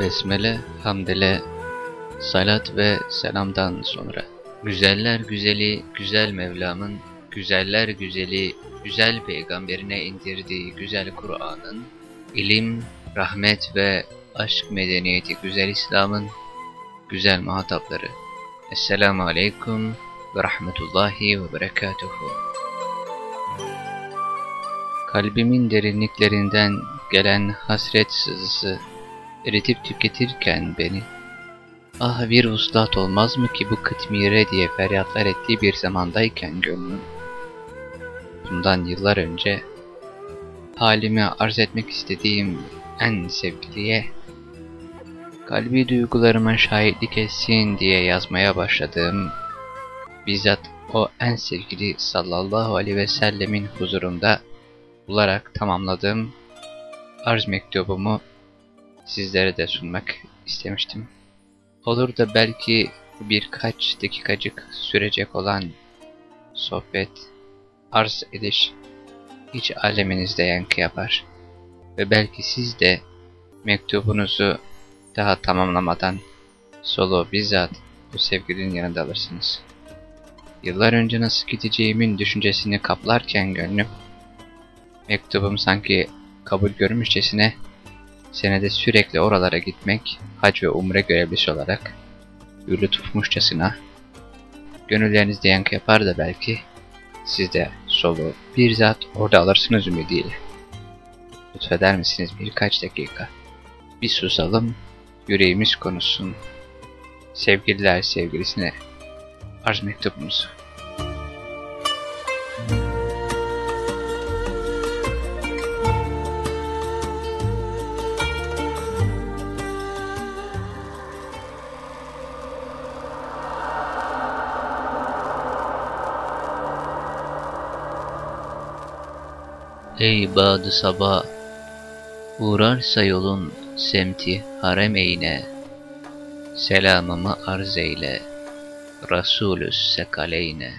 Besmele, hamdele, salat ve selamdan sonra. Güzeller güzeli, güzel Mevlam'ın, güzeller güzeli, güzel peygamberine indirdiği güzel Kur'an'ın, ilim, rahmet ve aşk medeniyeti güzel İslam'ın güzel muhatapları. Esselamu Aleyküm ve Rahmetullahi ve Berekatuhu. Kalbimin derinliklerinden gelen hasret sızısı eritip tüketirken beni, ah bir vuslat olmaz mı ki bu kıtmire? diye feryatlar ettiği bir zamandayken gönlüm, bundan yıllar önce halimi arz etmek istediğim en sevgiliye, kalbi duygularıma şahitlik etsin diye yazmaya başladığım, bizzat o en sevgili sallallahu aleyhi ve sellemin huzurunda bularak tamamladığım arz mektubumu sizlere de sunmak istemiştim. Olur da belki birkaç dakikacık sürecek olan sohbet, arz ediş hiç aleminizde yankı yapar. Ve belki siz de mektubunuzu daha tamamlamadan solo bizzat bu sevgilinin yanında alırsınız. Yıllar önce nasıl gideceğimin düşüncesini kaplarken gönlüm, mektubum sanki kabul görmüşçesine senede sürekli oralara gitmek, hac ve umre görevlisi olarak bir lütufmuşçasına gönüllerinizde yankı yapar da belki siz de solu bir zat orada alırsınız ümidiyle. Lütfeder misiniz birkaç dakika? Bir susalım, yüreğimiz konuşsun. Sevgililer sevgilisine arz mektubumuzu. Ey badı sabah, uğrarsa yolun semti harem eyne, selamımı arz eyle, Resulüs sekaleyne.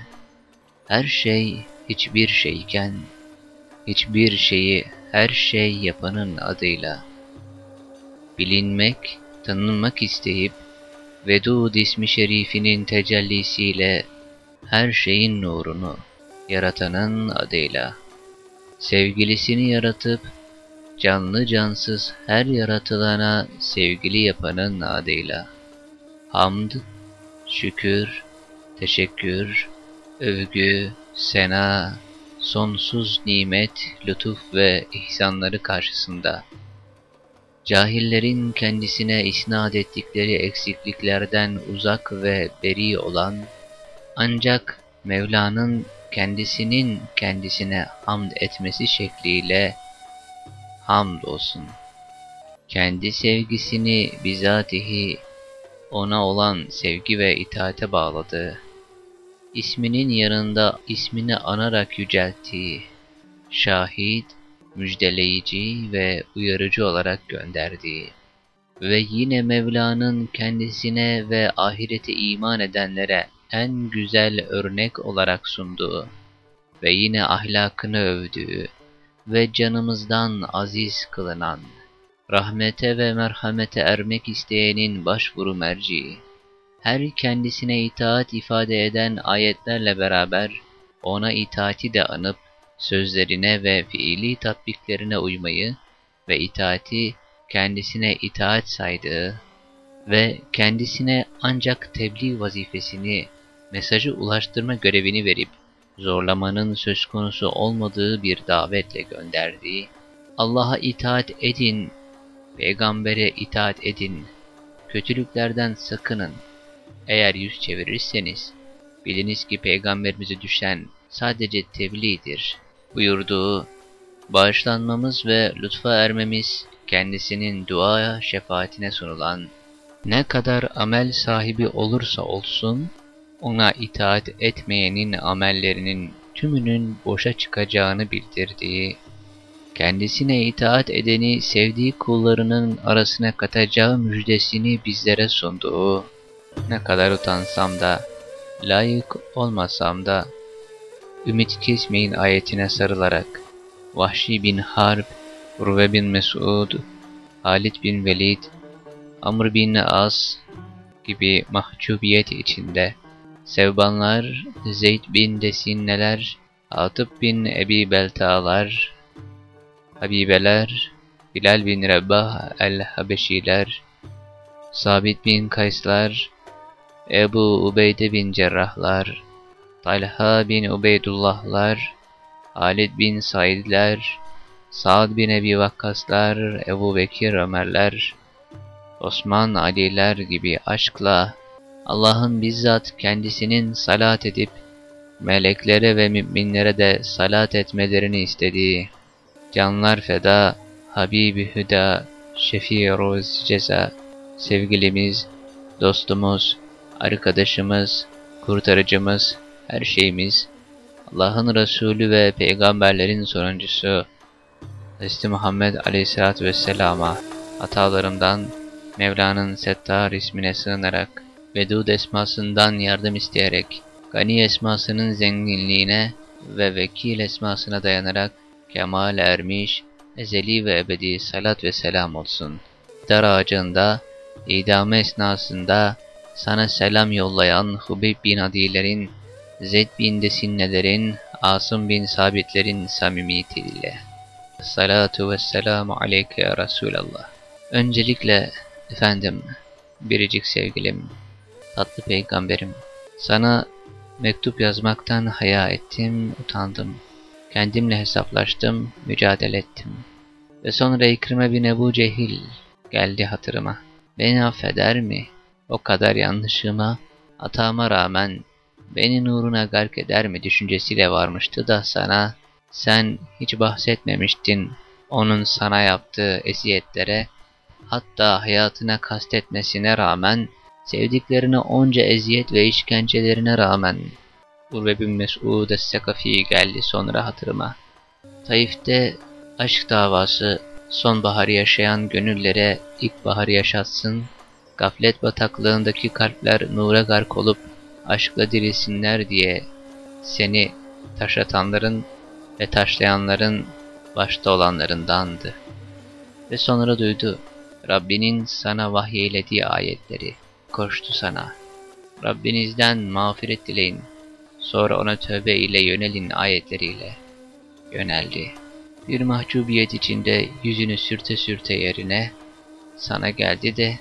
Her şey hiçbir şeyken, hiçbir şeyi her şey yapanın adıyla, bilinmek, tanınmak isteyip, Vedud ismi şerifinin tecellisiyle, her şeyin nurunu, yaratanın adıyla, sevgilisini yaratıp, canlı cansız her yaratılana sevgili yapanın adıyla. Hamd, şükür, teşekkür, övgü, sena, sonsuz nimet, lütuf ve ihsanları karşısında. Cahillerin kendisine isnat ettikleri eksikliklerden uzak ve beri olan, ancak Mevla'nın kendisinin kendisine hamd etmesi şekliyle hamd olsun. Kendi sevgisini bizatihi ona olan sevgi ve itaate bağladı. İsminin yanında ismini anarak yücelttiği, şahit, müjdeleyici ve uyarıcı olarak gönderdiği ve yine Mevla'nın kendisine ve ahirete iman edenlere en güzel örnek olarak sunduğu ve yine ahlakını övdüğü ve canımızdan aziz kılınan, rahmete ve merhamete ermek isteyenin başvuru merci, her kendisine itaat ifade eden ayetlerle beraber ona itaati de anıp, sözlerine ve fiili tatbiklerine uymayı ve itaati kendisine itaat saydığı ve kendisine ancak tebliğ vazifesini, mesajı ulaştırma görevini verip, zorlamanın söz konusu olmadığı bir davetle gönderdiği, Allah'a itaat edin, peygambere itaat edin, kötülüklerden sakının. Eğer yüz çevirirseniz, biliniz ki peygamberimize düşen sadece tebliğdir buyurduğu, bağışlanmamız ve lütfa ermemiz kendisinin duaya şefaatine sunulan, ne kadar amel sahibi olursa olsun, ona itaat etmeyenin amellerinin tümünün boşa çıkacağını bildirdiği, kendisine itaat edeni sevdiği kullarının arasına katacağı müjdesini bizlere sunduğu, ne kadar utansam da, layık olmasam da, ümit kesmeyin ayetine sarılarak, Vahşi bin Harb, Urve bin Mesud, Halid bin Velid, Amr bin As gibi mahcubiyet içinde, Sevbanlar, Zeyd bin Desinneler, Atıp bin Ebi Belta'lar, Habibeler, Bilal bin Rebbah el-Habeşiler, Sabit bin Kayslar, Ebu Ubeyde bin Cerrahlar, Talha bin Ubeydullahlar, Halid bin Saidler, Sa'd bin Ebi Vakkaslar, Ebu Bekir Ömerler, Osman Aliler gibi aşkla Allah'ın bizzat kendisinin salat edip meleklere ve müminlere de salat etmelerini istediği canlar feda Habibi Hüda Şefii Roz Ceza sevgilimiz, dostumuz, arkadaşımız, kurtarıcımız, her şeyimiz, Allah'ın Resulü ve peygamberlerin sonuncusu Hz. Muhammed Aleyhisselatü Vesselam'a hatalarımdan Mevla'nın Settar ismine sığınarak Vedud esmasından yardım isteyerek Gani esmasının zenginliğine ve Vekil esmasına dayanarak kemal ermiş ezeli ve ebedi salat ve selam olsun. Dar ağacında, idame esnasında sana selam yollayan Hubeyb bin Adilerin, Zeyd bin Desinnelerin, Asım bin Sabitlerin samimiyetiyle. Salatu ve selamu aleyke ya Resulallah. Öncelikle efendim, biricik sevgilim, tatlı peygamberim, sana mektup yazmaktan haya ettim, utandım. Kendimle hesaplaştım, mücadele ettim. Ve sonra İkrime bin Ebu Cehil geldi hatırıma. Beni affeder mi? O kadar yanlışıma, hatama rağmen beni nuruna gark eder mi düşüncesiyle varmıştı da sana, sen hiç bahsetmemiştin onun sana yaptığı eziyetlere, hatta hayatına kastetmesine rağmen, sevdiklerine onca eziyet ve işkencelerine rağmen, Urve bin Mes'ud es-Sekafi geldi sonra hatırıma. Taif'te aşk davası sonbaharı yaşayan gönüllere ilkbaharı yaşatsın, gaflet bataklığındaki kalpler nura gark olup aşkla dirilsinler diye seni taşlatanların ve taşlayanların başta olanlarındandı. Ve sonra duydu Rabbinin sana vahyeylediği ayetleri. Koştu sana. Rabbinizden mağfiret dileyin. Sonra ona tövbe ile yönelin ayetleriyle. Yöneldi. Bir mahcubiyet içinde yüzünü sürte sürte yerine sana geldi de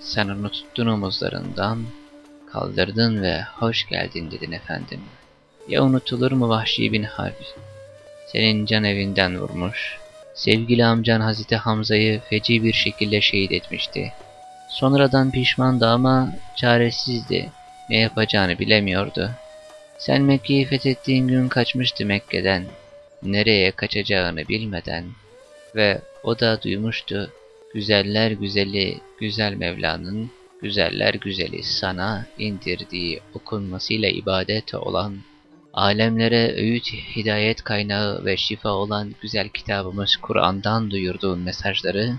sen onu tuttun omuzlarından, kaldırdın ve hoş geldin dedin efendim. Ya unutulur mu Vahşi bin Harb? Senin can evinden vurmuş, sevgili amcan Hazreti Hamza'yı feci bir şekilde şehit etmişti. Sonradan pişmandı ama çaresizdi, ne yapacağını bilemiyordu. Sen Mekke'yi fethettiğin gün kaçmıştı Mekke'den, nereye kaçacağını bilmeden. Ve o da duymuştu güzeller güzeli güzel Mevla'nın güzeller güzeli sana indirdiği okunmasıyla ibadet olan alemlere öğüt, hidayet kaynağı ve şifa olan güzel kitabımız Kur'an'dan duyurduğun mesajları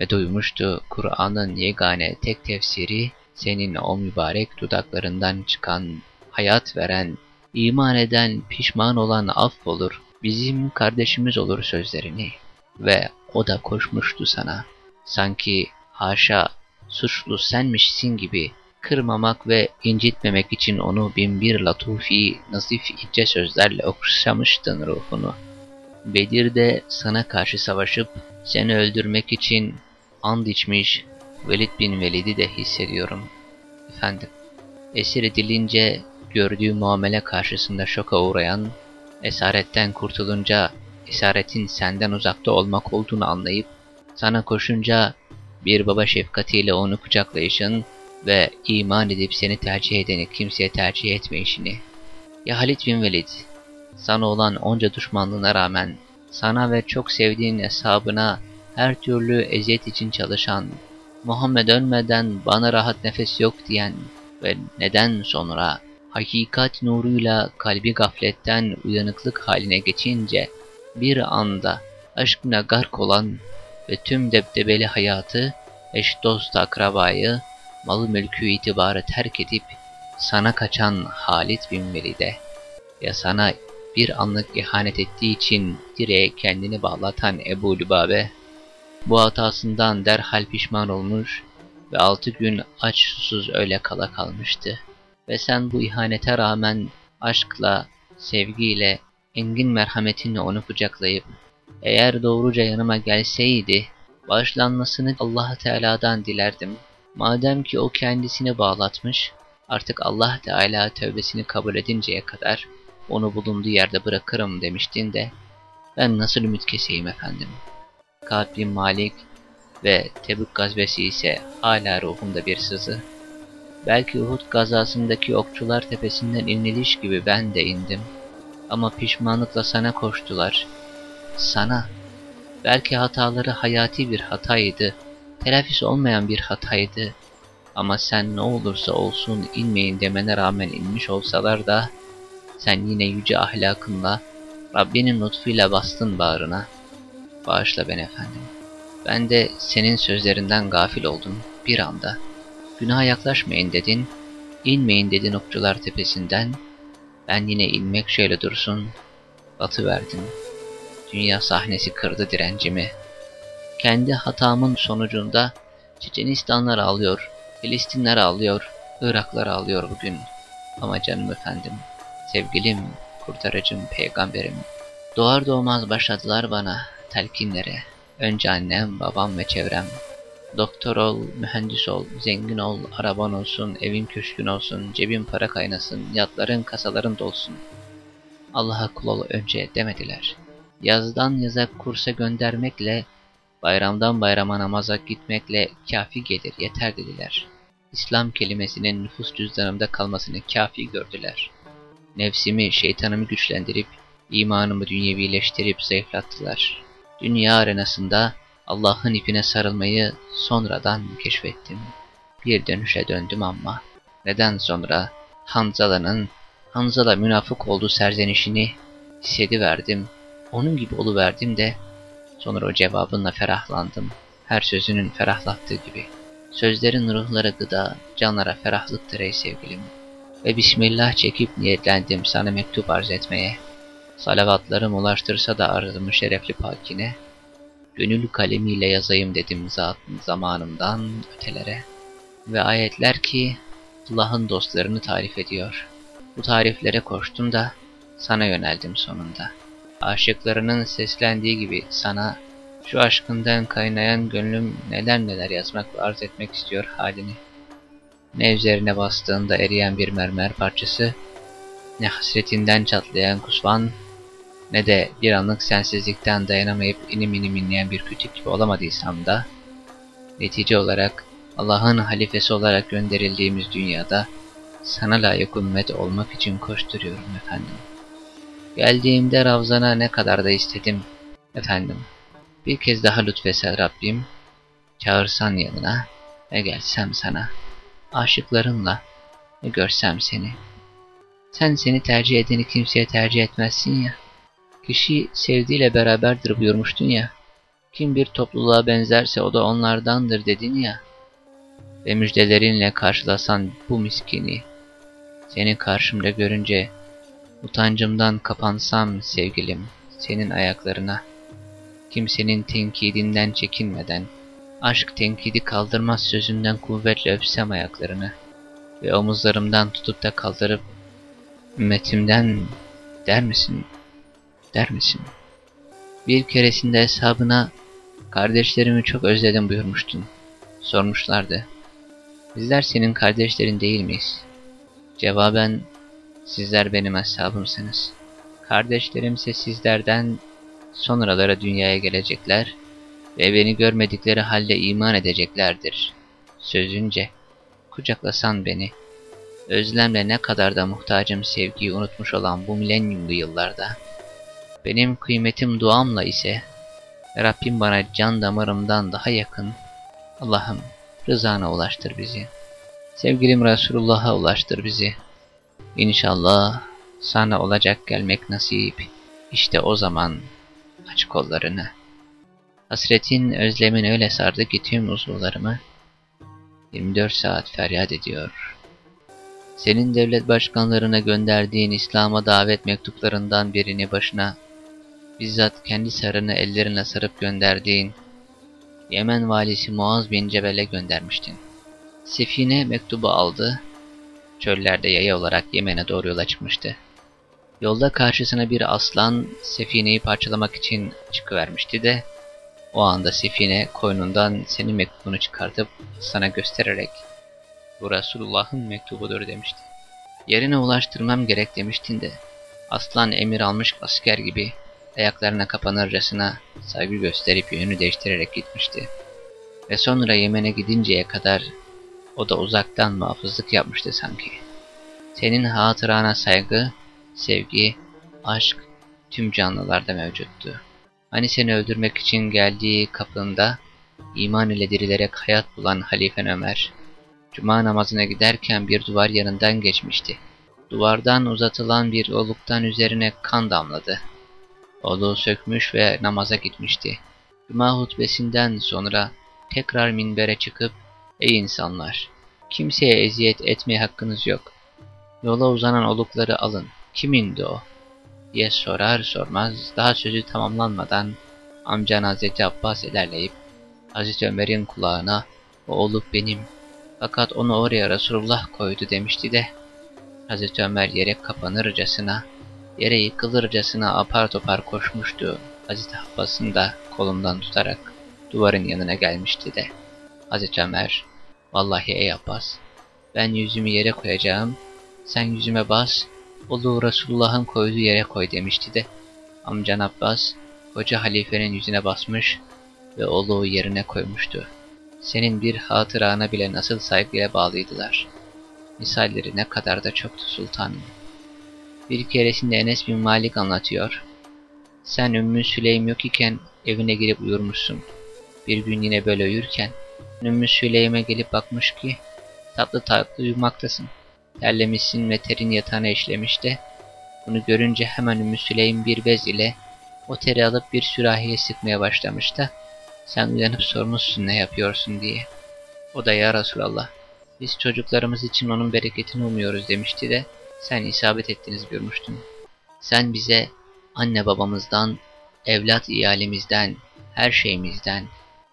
ve duymuştu Kur'an'ın yegane tek tefsiri senin o mübarek dudaklarından çıkan, hayat veren, iman eden, pişman olan affolur, bizim kardeşimiz olur sözlerini ve o da koşmuştu sana. Sanki haşa suçlu senmişsin gibi kırmamak ve incitmemek için onu binbir latufi, nazif ince sözlerle okşamıştın ruhunu. Bedir'de sana karşı savaşıp seni öldürmek için and içmiş Velid bin Velid'i de hissediyorum. Efendim, esir edilince gördüğü muamele karşısında şoka uğrayan, esaretten kurtulunca esaretin senden uzakta olmak olduğunu anlayıp, sana koşunca bir baba şefkatiyle onu kucaklayışın ve iman edip seni tercih edeni kimseye tercih etmeyişini. Ya Halid bin Velid, sana olan onca düşmanlığına rağmen, sana ve çok sevdiğin hesabına her türlü eziyet için çalışan, Muhammed ölmeden bana rahat nefes yok diyen ve neden sonra hakikat nuruyla kalbi gafletten uyanıklık haline geçince bir anda aşkına gark olan ve tüm debdebeli hayatı, eş dost akrabayı, malı mülkü itibarı terk edip sana kaçan Halit bin Velid'e ya sana bir anlık ihanet ettiği için direğe kendini bağlatan Ebu Lübabe bu hatasından derhal pişman olmuş ve altı gün aç susuz öyle kala kalmıştı. Ve sen bu ihanete rağmen aşkla, sevgiyle, engin merhametinle onu kucaklayıp, eğer doğruca yanıma gelseydi, bağışlanmasını allah Teala'dan dilerdim. Madem ki o kendisini bağlatmış, artık Allah Teala tövbesini kabul edinceye kadar onu bulunduğu yerde bırakırım demiştin de, ben nasıl ümit keseyim efendim? Ka'b Malik ve Tebük gazvesi ise hala ruhumda bir sızı. Belki Uhud gazasındaki okçular tepesinden iniliş gibi ben de indim. Ama pişmanlıkla sana koştular. Sana. Belki hataları hayati bir hataydı. Telafisi olmayan bir hataydı. Ama sen ne olursa olsun inmeyin demene rağmen inmiş olsalar da sen yine yüce ahlakınla Rabbinin lütfuyla bastın bağrına. Bağışla ben efendim. Ben de senin sözlerinden gafil oldum bir anda. Günaha yaklaşmayın dedin, inmeyin dedin okçular tepesinden. Ben yine inmek şöyle dursun, batı verdim. Dünya sahnesi kırdı direncimi. Kendi hatamın sonucunda Çeçenistanlar ağlıyor, Filistinler ağlıyor, Iraklar ağlıyor bugün. Ama canım efendim, sevgilim, kurtarıcım, peygamberim. Doğar doğmaz başladılar bana telkinlere. Önce annem, babam ve çevrem. Doktor ol, mühendis ol, zengin ol, araban olsun, evin köşkün olsun, cebin para kaynasın, yatların, kasaların dolsun. Allah'a kul ol önce demediler. Yazdan yaza kursa göndermekle, bayramdan bayrama namaza gitmekle kafi gelir, yeter dediler. İslam kelimesinin nüfus cüzdanımda kalmasını kafi gördüler. Nefsimi, şeytanımı güçlendirip, imanımı dünyevileştirip zayıflattılar. Dünya arenasında Allah'ın ipine sarılmayı sonradan keşfettim. Bir dönüşe döndüm ama neden sonra Hanzala'nın Hanzala münafık olduğu serzenişini hissediverdim. Onun gibi oluverdim de sonra o cevabınla ferahlandım. Her sözünün ferahlattığı gibi. Sözlerin ruhlara gıda, canlara ferahlıktır ey sevgilim. Ve Bismillah çekip niyetlendim sana mektup arz etmeye. Salavatlarım ulaştırsa da arzımı şerefli pakine. Gönül kalemiyle yazayım dedim zatın zamanımdan ötelere. Ve ayetler ki Allah'ın dostlarını tarif ediyor. Bu tariflere koştum da sana yöneldim sonunda. Aşıklarının seslendiği gibi sana şu aşkından kaynayan gönlüm neler neler yazmak ve arz etmek istiyor halini. Ne üzerine bastığında eriyen bir mermer parçası, ne hasretinden çatlayan kusvan, ne de bir anlık sensizlikten dayanamayıp inim inim inleyen bir kütük gibi olamadıysam da, netice olarak Allah'ın halifesi olarak gönderildiğimiz dünyada sana layık ümmet olmak için koşturuyorum efendim. Geldiğimde Ravzan'a ne kadar da istedim efendim. Bir kez daha lütfese Rabbim, çağırsan yanına ve gelsem sana, aşıklarınla ve görsem seni. Sen seni tercih edeni kimseye tercih etmezsin ya. Kişi sevdiğiyle beraberdir buyurmuştun ya. Kim bir topluluğa benzerse o da onlardandır dedin ya. Ve müjdelerinle karşılasan bu miskini. Seni karşımda görünce utancımdan kapansam sevgilim senin ayaklarına. Kimsenin tenkidinden çekinmeden, aşk tenkidi kaldırmaz sözünden kuvvetle öpsem ayaklarını ve omuzlarımdan tutup da kaldırıp ümmetimden der misin der misin? Bir keresinde hesabına kardeşlerimi çok özledim buyurmuştun. Sormuşlardı. Bizler senin kardeşlerin değil miyiz? Cevaben sizler benim hesabımsınız. Kardeşlerimse sizlerden sonralara dünyaya gelecekler ve beni görmedikleri halde iman edeceklerdir. Sözünce kucaklasan beni, özlemle ne kadar da muhtacım sevgiyi unutmuş olan bu milenyumlu yıllarda, benim kıymetim duamla ise Rabbim bana can damarımdan daha yakın. Allah'ım rızana ulaştır bizi. Sevgilim Resulullah'a ulaştır bizi. İnşallah sana olacak gelmek nasip. İşte o zaman aç kollarını. Hasretin, özlemin öyle sardı ki tüm uzuvlarımı 24 saat feryat ediyor. Senin devlet başkanlarına gönderdiğin İslam'a davet mektuplarından birini başına bizzat kendi sarını ellerine sarıp gönderdiğin Yemen valisi Muaz bin Cebel'e göndermiştin. Sefine mektubu aldı. Çöllerde yaya olarak Yemen'e doğru yola çıkmıştı. Yolda karşısına bir aslan Sefine'yi parçalamak için çıkıvermişti de o anda Sefine koynundan senin mektubunu çıkartıp sana göstererek bu Resulullah'ın mektubudur demişti. Yerine ulaştırmam gerek demiştin de aslan emir almış asker gibi ayaklarına kapanırcasına saygı gösterip yönünü değiştirerek gitmişti. Ve sonra Yemen'e gidinceye kadar o da uzaktan muhafızlık yapmıştı sanki. Senin hatırana saygı, sevgi, aşk tüm canlılarda mevcuttu. Hani seni öldürmek için geldiği kapında iman ile dirilerek hayat bulan Halifen Ömer, Cuma namazına giderken bir duvar yanından geçmişti. Duvardan uzatılan bir oluktan üzerine kan damladı. Oluğu sökmüş ve namaza gitmişti. Cuma hutbesinden sonra tekrar minbere çıkıp Ey insanlar! Kimseye eziyet etmeye hakkınız yok. Yola uzanan olukları alın. Kimindi o? diye sorar sormaz daha sözü tamamlanmadan amcan Hazreti Abbas ilerleyip Hazreti Ömer'in kulağına o oluk benim fakat onu oraya Resulullah koydu demişti de Hazreti Ömer yere kapanırcasına yere yıkılırcasına apar topar koşmuştu. Hazreti Abbas'ın da kolundan tutarak duvarın yanına gelmişti de Hazreti Ömer Vallahi ey Abbas ben yüzümü yere koyacağım sen yüzüme bas Ulu Resulullah'ın koyduğu yere koy demişti de amcan Abbas koca halifenin yüzüne basmış ve oluğu yerine koymuştu. Senin bir hatırana bile nasıl saygıya bağlıydılar. Misalleri ne kadar da çoktu sultanım. Bir keresinde Enes bin Malik anlatıyor. Sen Ümmü Süleym yok iken evine girip uyurmuşsun. Bir gün yine böyle uyurken Ümmü Süleym'e gelip bakmış ki tatlı tatlı uyumaktasın. Terlemişsin ve terin yatağına işlemiş de bunu görünce hemen Ümmü Süleym bir bez ile o teri alıp bir sürahiye sıkmaya başlamış da sen uyanıp sormuşsun ne yapıyorsun diye. O da ya Resulallah biz çocuklarımız için onun bereketini umuyoruz demişti de sen isabet ettiniz buyurmuştun. Sen bize anne babamızdan, evlat iyalimizden, her şeyimizden,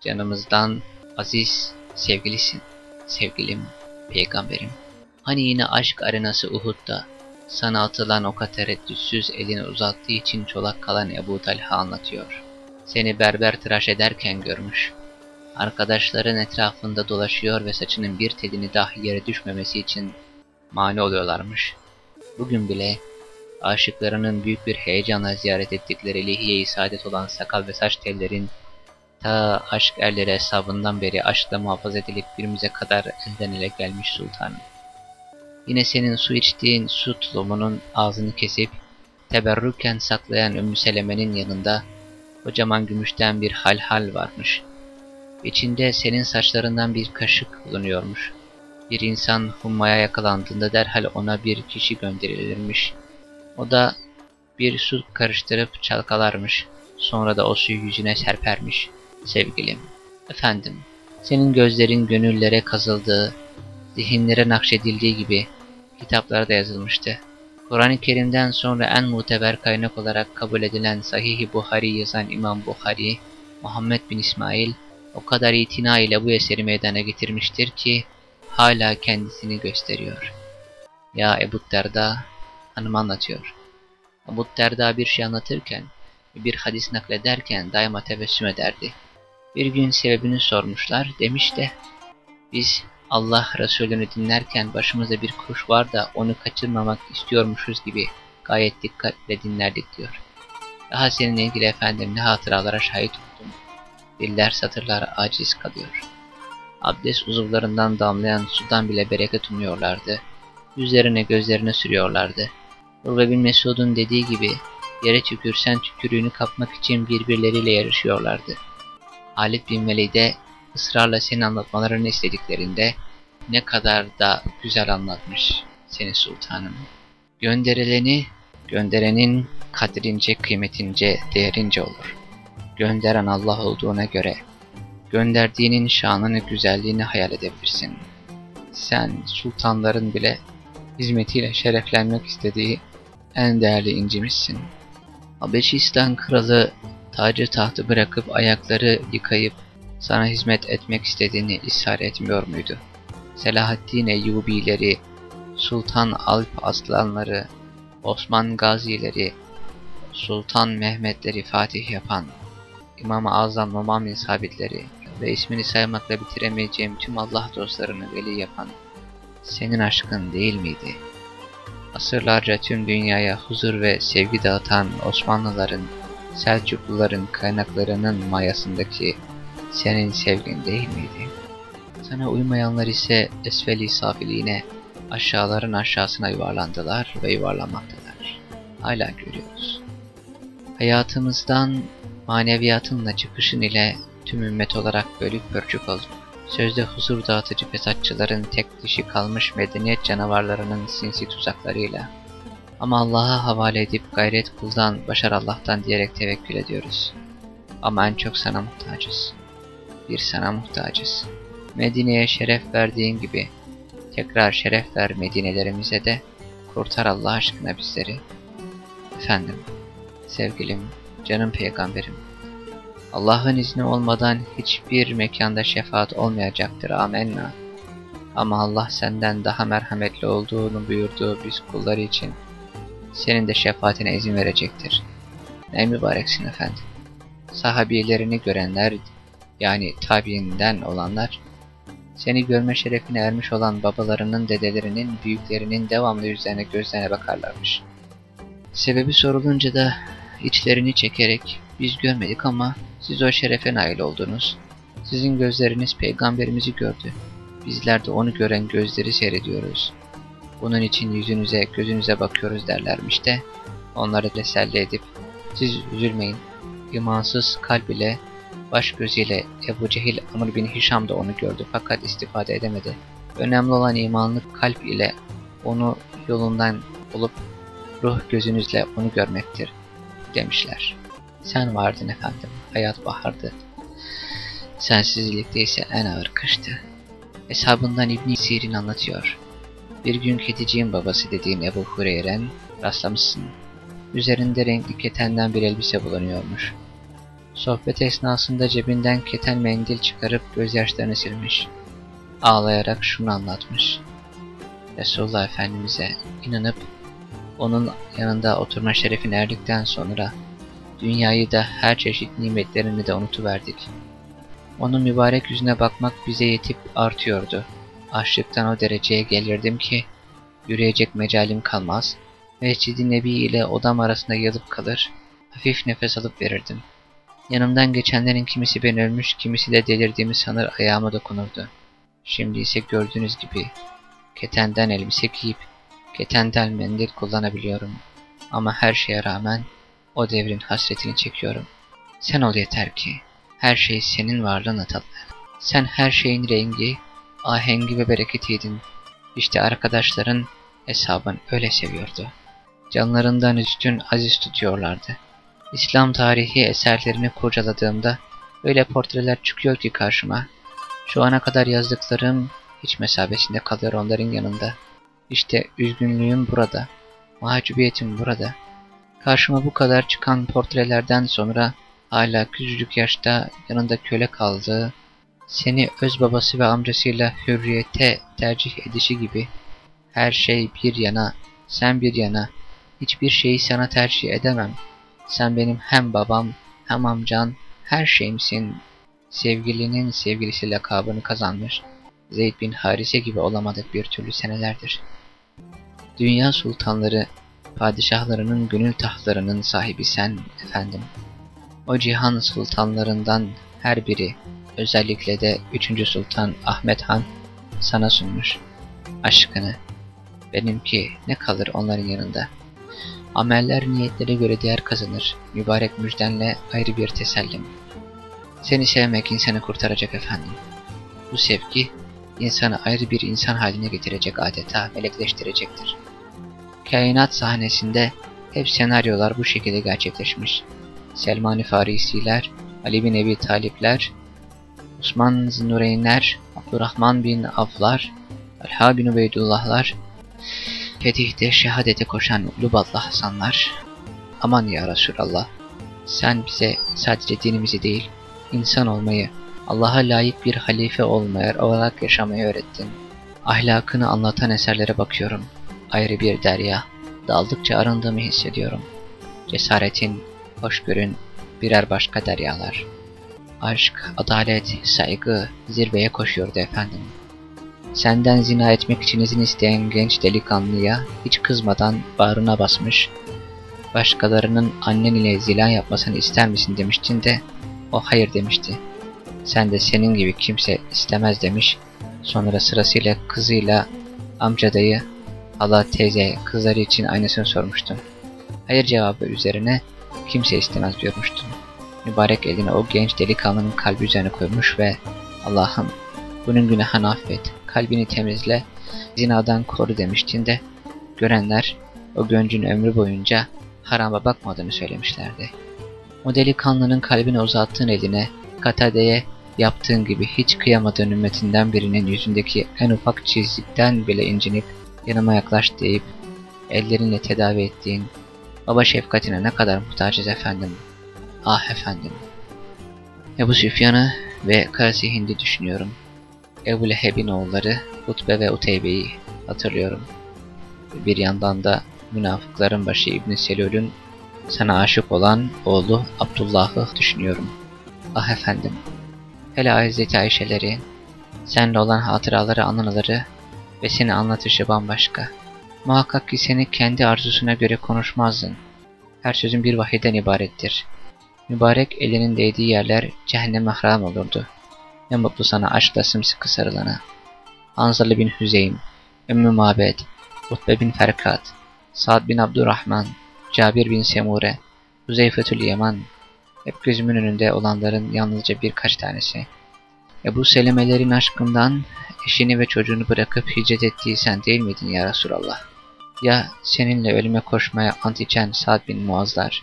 canımızdan aziz, sevgilisin, sevgilim, peygamberim. Hani yine aşk arenası Uhud'da sana atılan oka tereddütsüz elini uzattığı için çolak kalan Ebu Talha anlatıyor. Seni berber tıraş ederken görmüş. Arkadaşların etrafında dolaşıyor ve saçının bir telini dahi yere düşmemesi için mani oluyorlarmış. Bugün bile aşıklarının büyük bir heyecanla ziyaret ettikleri lihiye-i saadet olan sakal ve saç tellerin ta aşk erleri hesabından beri aşkla muhafaza edilip birimize kadar elden ele gelmiş sultanım. Yine senin su içtiğin su tulumunun ağzını kesip teberrüken saklayan Ümmü Seleme'nin yanında kocaman gümüşten bir halhal varmış. İçinde senin saçlarından bir kaşık bulunuyormuş. Bir insan hummaya yakalandığında derhal ona bir kişi gönderilirmiş. O da bir su karıştırıp çalkalarmış. Sonra da o suyu yüzüne serpermiş. Sevgilim, efendim, senin gözlerin gönüllere kazıldığı, zihinlere nakşedildiği gibi kitaplarda yazılmıştı. Kur'an-ı Kerim'den sonra en muteber kaynak olarak kabul edilen Sahih-i Buhari yazan İmam Buhari, Muhammed bin İsmail o kadar itina ile bu eseri meydana getirmiştir ki hala kendisini gösteriyor. Ya Ebu Derda hanım anlatıyor. Ebu Derda bir şey anlatırken, bir hadis naklederken daima tebessüm ederdi. Bir gün sebebini sormuşlar, demiş de, biz Allah Resulünü dinlerken başımızda bir kuş var da onu kaçırmamak istiyormuşuz gibi gayet dikkatle dinlerdik diyor. Daha seninle ilgili efendim ne hatıralara şahit oldum. Diller satırlar aciz kalıyor. Abdest uzuvlarından damlayan sudan bile bereket umuyorlardı. Yüzlerine gözlerine sürüyorlardı. Urve bin Mesud'un dediği gibi yere tükürsen tükürüğünü kapmak için birbirleriyle yarışıyorlardı. Halid bin Velid de ısrarla seni anlatmalarını istediklerinde ne kadar da güzel anlatmış seni sultanım. Gönderileni, gönderenin kadrince, kıymetince, değerince olur. Gönderen Allah olduğuna göre, gönderdiğinin şanını, güzelliğini hayal edebilirsin. Sen sultanların bile hizmetiyle şereflenmek istediği en değerli incimişsin. Habeşistan kralı tacı tahtı bırakıp ayakları yıkayıp sana hizmet etmek istediğini ishar etmiyor muydu? Selahaddin Eyyubileri, Sultan Alp Aslanları, Osman Gazileri, Sultan Mehmetleri Fatih yapan, İmam-ı Azam Mamam sabitleri ve ismini saymakla bitiremeyeceğim tüm Allah dostlarını veli yapan senin aşkın değil miydi? Asırlarca tüm dünyaya huzur ve sevgi dağıtan Osmanlıların, Selçukluların kaynaklarının mayasındaki senin sevgin değil miydi? Sana uymayanlar ise esfeli safiliğine, aşağıların aşağısına yuvarlandılar ve yuvarlanmaktalar. Hala görüyoruz. Hayatımızdan maneviyatınla çıkışın ile tüm ümmet olarak bölük pörçük olduk. Sözde huzur dağıtıcı fesatçıların tek dişi kalmış medeniyet canavarlarının sinsi tuzaklarıyla. Ama Allah'a havale edip gayret kuldan, başar Allah'tan diyerek tevekkül ediyoruz. Ama en çok sana muhtacız. Bir sana muhtacız. Medine'ye şeref verdiğin gibi tekrar şeref ver Medine'lerimize de kurtar Allah aşkına bizleri. Efendim, sevgilim, canım peygamberim. Allah'ın izni olmadan hiçbir mekanda şefaat olmayacaktır. Amenna. Ama Allah senden daha merhametli olduğunu buyurduğu biz kulları için senin de şefaatine izin verecektir. Ne mübareksin efendim. Sahabiyelerini görenler yani tabiinden olanlar seni görme şerefine ermiş olan babalarının, dedelerinin, büyüklerinin devamlı yüzlerine gözlerine bakarlarmış. Sebebi sorulunca da içlerini çekerek biz görmedik ama siz o şerefe nail oldunuz. Sizin gözleriniz peygamberimizi gördü. Bizler de onu gören gözleri seyrediyoruz. Bunun için yüzünüze, gözünüze bakıyoruz derlermiş de onları teselli edip siz üzülmeyin. İmansız kalp ile baş gözüyle Ebu Cehil Amr bin Hişam da onu gördü fakat istifade edemedi. Önemli olan imanlı kalp ile onu yolundan olup ruh gözünüzle onu görmektir demişler. Sen vardın efendim, hayat bahardı. Sensizlikte ise en ağır kıştı. Hesabından İbn Sirin anlatıyor. Bir gün kediciğin babası dediğin Ebu Hureyren rastlamışsın. Üzerinde renkli ketenden bir elbise bulunuyormuş. Sohbet esnasında cebinden keten mendil çıkarıp gözyaşlarını silmiş. Ağlayarak şunu anlatmış. Resulullah Efendimiz'e inanıp onun yanında oturma şerefine erdikten sonra dünyayı da her çeşit nimetlerini de unutuverdik. Onun mübarek yüzüne bakmak bize yetip artıyordu. Açlıktan o dereceye gelirdim ki yürüyecek mecalim kalmaz. Mescid-i Nebi ile odam arasında yalıp kalır, hafif nefes alıp verirdim. Yanımdan geçenlerin kimisi ben ölmüş, kimisi de delirdiğimi sanır ayağıma dokunurdu. Şimdi ise gördüğünüz gibi ketenden elbise giyip ketenden mendil kullanabiliyorum. Ama her şeye rağmen o devrin hasretini çekiyorum. Sen ol yeter ki her şey senin varlığına tatlı. Sen her şeyin rengi, ahengi ve bereketiydin. İşte arkadaşların hesabın öyle seviyordu. Canlarından üstün aziz tutuyorlardı. İslam tarihi eserlerini kurcaladığımda öyle portreler çıkıyor ki karşıma. Şu ana kadar yazdıklarım hiç mesabesinde kalıyor onların yanında. İşte üzgünlüğüm burada, mahcubiyetim burada. Karşıma bu kadar çıkan portrelerden sonra hala küçücük yaşta yanında köle kaldığı, seni öz babası ve amcasıyla hürriyete tercih edişi gibi her şey bir yana, sen bir yana, hiçbir şeyi sana tercih edemem. Sen benim hem babam hem amcan, her şeyimsin. Sevgilinin sevgilisi lakabını kazanmış. Zeyd bin Harise gibi olamadık bir türlü senelerdir. Dünya sultanları, padişahlarının gönül tahtlarının sahibi sen efendim. O cihan sultanlarından her biri, özellikle de 3. Sultan Ahmet Han sana sunmuş. Aşkını, benimki ne kalır onların yanında. Ameller niyetlere göre değer kazanır, mübarek müjdenle ayrı bir tesellim. Seni sevmek insanı kurtaracak efendim. Bu sevgi, insanı ayrı bir insan haline getirecek adeta, melekleştirecektir. Kainat sahnesinde hep senaryolar bu şekilde gerçekleşmiş. Selman-ı Farisiler, Ali bin Ebi Talipler, Osman Zinnureynler, Abdurrahman bin Avlar, Alha bin Ubeydullahlar, Fetih'te şehadete koşan Luballah Hasanlar, aman ya Resulallah, sen bize sadece dinimizi değil, insan olmayı, Allah'a layık bir halife olmaya olarak yaşamayı öğrettin. Ahlakını anlatan eserlere bakıyorum. Ayrı bir derya. Daldıkça arındığımı hissediyorum. Cesaretin, hoşgörün birer başka deryalar. Aşk, adalet, saygı zirveye koşuyordu efendim. Senden zina etmek için izin isteyen genç delikanlıya hiç kızmadan bağrına basmış, başkalarının annen ile zina yapmasını ister misin demiştin de o hayır demişti. Sen de senin gibi kimse istemez demiş, sonra sırasıyla kızıyla amca dayı, hala teyze, kızları için aynısını sormuştun. Hayır cevabı üzerine kimse istemez buyurmuştun. Mübarek elini o genç delikanlının kalbi üzerine koymuş ve Allah'ım bunun günahını affet, kalbini temizle, zinadan koru demiştin de görenler o göncün ömrü boyunca harama bakmadığını söylemişlerdi. O delikanlının kalbine uzattığın eline, Katade'ye yaptığın gibi hiç kıyamadığın ümmetinden birinin yüzündeki en ufak çizikten bile incinip yanıma yaklaş deyip ellerinle tedavi ettiğin baba şefkatine ne kadar muhtacız efendim. Ah efendim. Ebu Süfyan'ı ve Karasi Hind'i düşünüyorum. Ebu Leheb'in oğulları Utbe ve Uteybe'yi hatırlıyorum. Bir yandan da münafıkların başı İbn Selül'ün sana aşık olan oğlu Abdullah'ı düşünüyorum. Ah efendim. Hele Hazreti Ayşe'leri, senle olan hatıraları, anıları ve seni anlatışı bambaşka. Muhakkak ki seni kendi arzusuna göre konuşmazdın. Her sözün bir vahiden ibarettir. Mübarek elinin değdiği yerler cehenneme haram olurdu. Ne mutlu sana aşkla sımsıkı sarılana. Anzalı bin Hüzeym, Ümmü Mabed, Utbe bin Ferkat, Sa'd bin Abdurrahman, Cabir bin Semure, Huzeyfetül Yaman, hep gözümün önünde olanların yalnızca birkaç tanesi. Ebu Selemelerin aşkından eşini ve çocuğunu bırakıp hicret ettiği sen değil miydin ya Resulallah? Ya seninle ölüme koşmaya ant içen Sa'd bin Muazlar,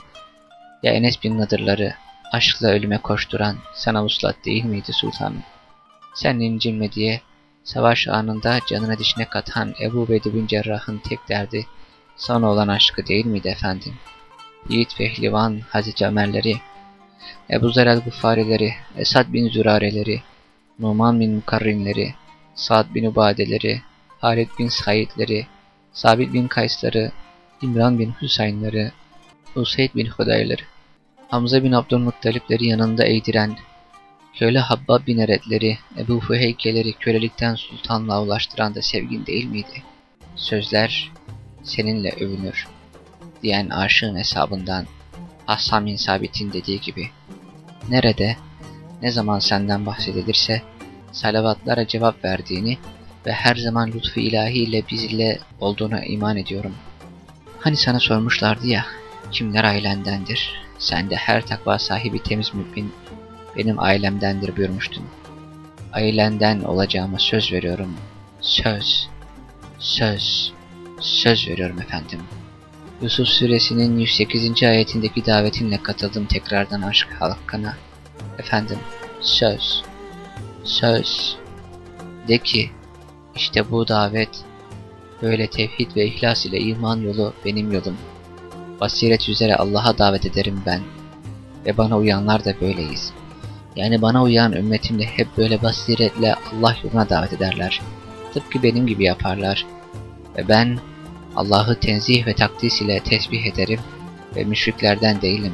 ya Enes bin Nadırları aşkla ölüme koşturan sana uslat değil miydi sultanım? Sen incinme diye savaş anında canına dişine katan Ebu Bedi bin Cerrah'ın tek derdi sana olan aşkı değil miydi efendim? Yiğit Pehlivan Hazreti Ömerleri, Ebu Zer el-Gıffarileri, Esad bin Zürareleri, Numan bin Mukarrinleri, Sa'd bin Ubadeleri, Halid bin Saidleri, Sabit bin Kaysları, İmran bin Hüseyinleri, Usayd bin Hudayları, Hamza bin Abdülmuttalipleri yanında eğdiren, köle Habbab bin Eretleri, Ebu Fuheykeleri kölelikten sultanlığa ulaştıran da sevgin değil miydi? Sözler seninle övünür diyen aşığın hesabından Hasan bin Sabit'in dediği gibi nerede, ne zaman senden bahsedilirse salavatlara cevap verdiğini ve her zaman lütfu ilahiyle bizle olduğuna iman ediyorum. Hani sana sormuşlardı ya, kimler ailendendir? Sen de her takva sahibi temiz mümin benim ailemdendir buyurmuştun. Ailenden olacağıma söz veriyorum. Söz, söz, söz veriyorum efendim. Yusuf suresinin 108. ayetindeki davetinle katıldım tekrardan aşk halkına. Efendim, söz, söz. De ki, işte bu davet, böyle tevhid ve ihlas ile iman yolu benim yolum. Basiret üzere Allah'a davet ederim ben. Ve bana uyanlar da böyleyiz. Yani bana uyan ümmetim de hep böyle basiretle Allah yoluna davet ederler. Tıpkı benim gibi yaparlar. Ve ben Allah'ı tenzih ve takdis ile tesbih ederim ve müşriklerden değilim.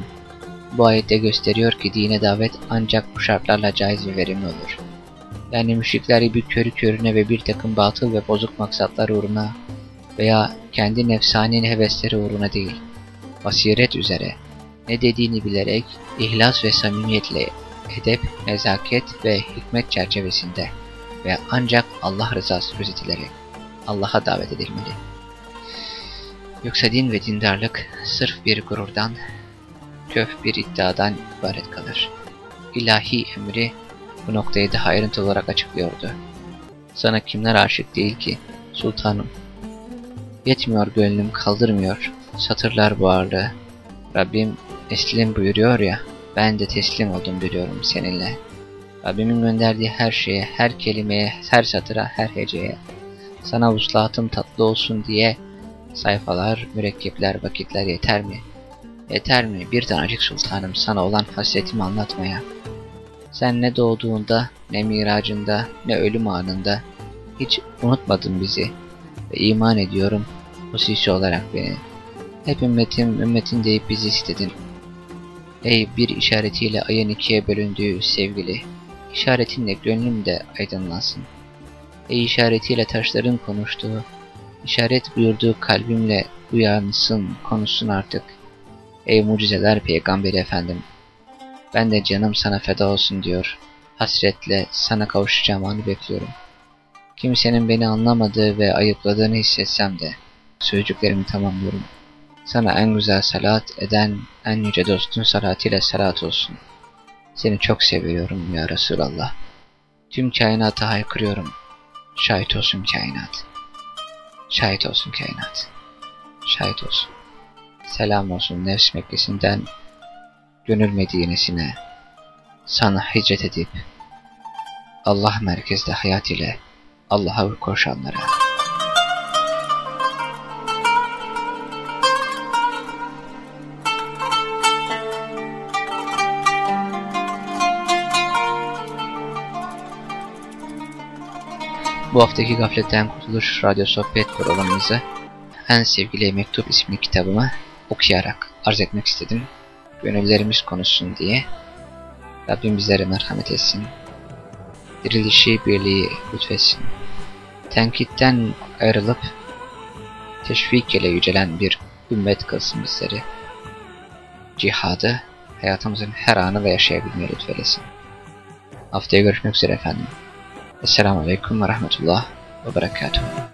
Bu ayette gösteriyor ki dine davet ancak bu şartlarla caiz ve verimli olur. Yani müşrikler bir körü körüne ve bir takım batıl ve bozuk maksatlar uğruna veya kendi nefsani hevesleri uğruna değil, basiret üzere, ne dediğini bilerek, ihlas ve samimiyetle, edep, nezaket ve hikmet çerçevesinde ve ancak Allah rızası gözetilerek Allah'a davet edilmeli. Yoksa din ve dindarlık sırf bir gururdan, köf bir iddiadan ibaret kalır. İlahi emri bu noktayı daha ayrıntılı olarak açıklıyordu. Sana kimler aşık değil ki sultanım? Yetmiyor gönlüm kaldırmıyor satırlar bu ağırlığı. Rabbim teslim buyuruyor ya ben de teslim oldum biliyorum seninle. Rabbimin gönderdiği her şeye, her kelimeye, her satıra, her heceye sana vuslatım tatlı olsun diye sayfalar, mürekkepler, vakitler yeter mi? Yeter mi bir tanecik sultanım sana olan hasretimi anlatmaya? Sen ne doğduğunda, ne miracında, ne ölüm anında Hiç unutmadın bizi ve iman ediyorum hususi olarak beni. Hep ümmetim, ümmetin deyip bizi istedin. Ey bir işaretiyle ayın ikiye bölündüğü sevgili, işaretinle gönlüm de aydınlansın. Ey işaretiyle taşların konuştuğu, işaret buyurduğu kalbimle uyansın, konuşsun artık. Ey mucizeler peygamberi efendim, ben de canım sana feda olsun diyor. Hasretle sana kavuşacağım anı bekliyorum. Kimsenin beni anlamadığı ve ayıpladığını hissetsem de sözcüklerimi tamamlıyorum. Sana en güzel salat eden en yüce dostun salatıyla salat olsun. Seni çok seviyorum ya Resulallah. Tüm kainata haykırıyorum. Şahit olsun kainat. Şahit olsun kainat. Şahit olsun. Selam olsun nefs Mekkesi'nden gönül Medine'sine sana hicret edip Allah merkezde hayat ile Allah'a koşanlara. Bu haftaki Gafletten Kurtuluş Radyo Sohbet programımızı En Sevgili Mektup isimli kitabımı okuyarak arz etmek istedim. Gönüllerimiz konuşsun diye. Rabbim bizlere merhamet etsin. Dirilişi birliği lütfetsin. Tenkitten ayrılıp teşvik ile yücelen bir ümmet kılsın bizleri. Cihadı hayatımızın her anı ve yaşayabilmeyi lütfelesin. Haftaya görüşmek üzere efendim. Esselamu Aleyküm ve Rahmetullah ve Berekatuhu.